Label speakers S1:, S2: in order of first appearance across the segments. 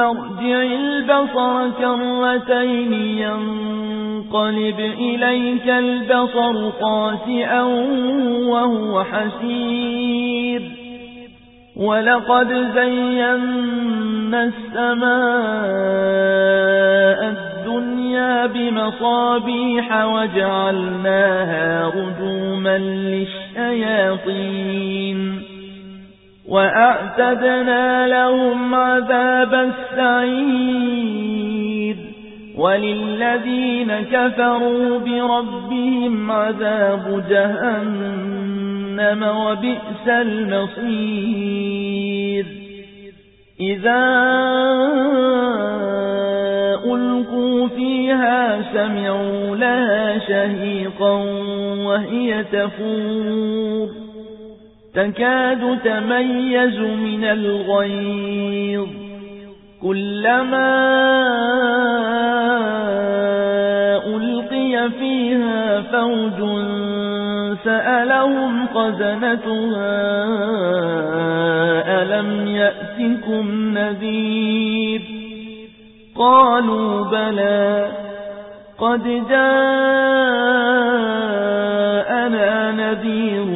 S1: ارجع البصر كرتين ينقلب إليك البصر قاسئا وهو حسير. ولقد زينا السماء الدنيا بمصابيح وجعلناها رجوما للشياطين. وأعتدنا لهم عذاب السعير وللذين كفروا بربهم عذاب جهنم وبئس المصير إذا ألقوا فيها سمعوا لها شهيقا وهي تفور تكاد تميز من الغيظ. كلما ألقي فيها فوج سألهم خزنتها ألم يأتكم نذير؟ قالوا بلى قد جاءنا نذير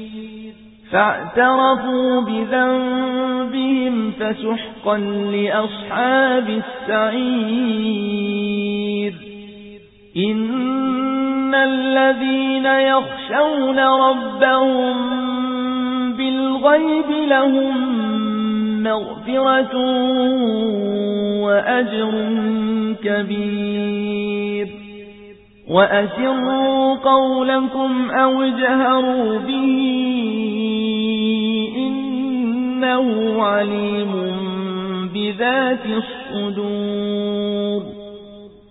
S1: فاعترفوا بذنبهم فسحقا لأصحاب السعير. إن الذين يخشون ربهم بالغيب لهم مغفرة وأجر كبير. وأسروا قولكم أو جهروا به إنه عليم بذات الصدور.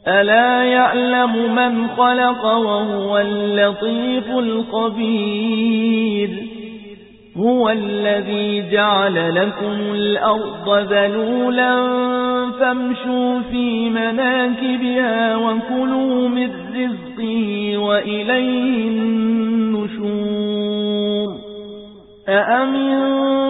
S1: ألا يعلم من خلق وهو اللطيف الخبير. هو الذي جعل لكم الأرض ذلولا فامشوا في مناكبها وكلوا من رزقه وإليه النشور. أأمنتم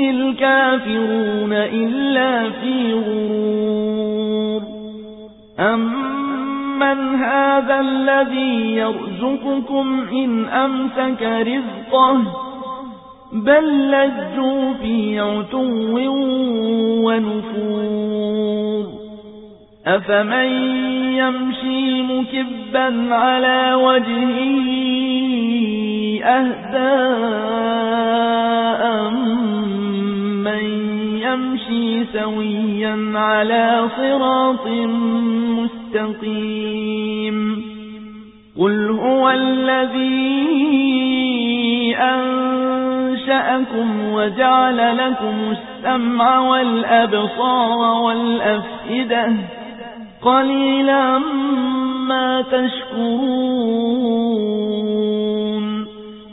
S1: إِنِ الْكَافِرُونَ إِلَّا فِي غُرُورٍ أَمَّنْ هَذَا الَّذِي يَرْزُقُكُمْ إِنْ أَمْسَكَ رِزْقَهُ بل لجوا في عتو ونفور أفمن يمشي مكبا على وجهه أهداء من يمشي سويا على صراط مستقيم. قل هو الذي أنشأكم وجعل لكم السمع والأبصار والأفئدة. قليلا ما تشكرون.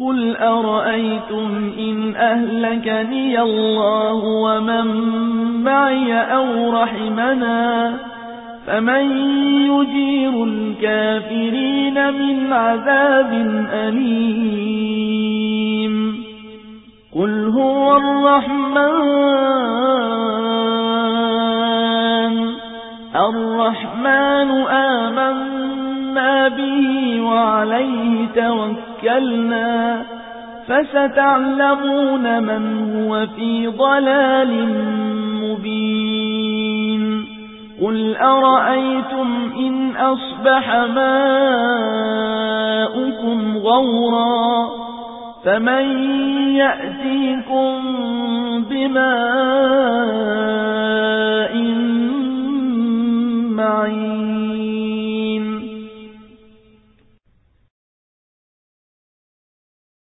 S1: قل أرأيتم إن أهلكني الله ومن معي أو رحمنا فمن يجير الكافرين من عذاب أليم قل هو الرحمن الرحمن آمنا به وعليه توكلنا فستعلمون من هو في ضلال مبين. قل أرأيتم إن أصبح ماؤكم غورا فمن يأتيكم بماء معين.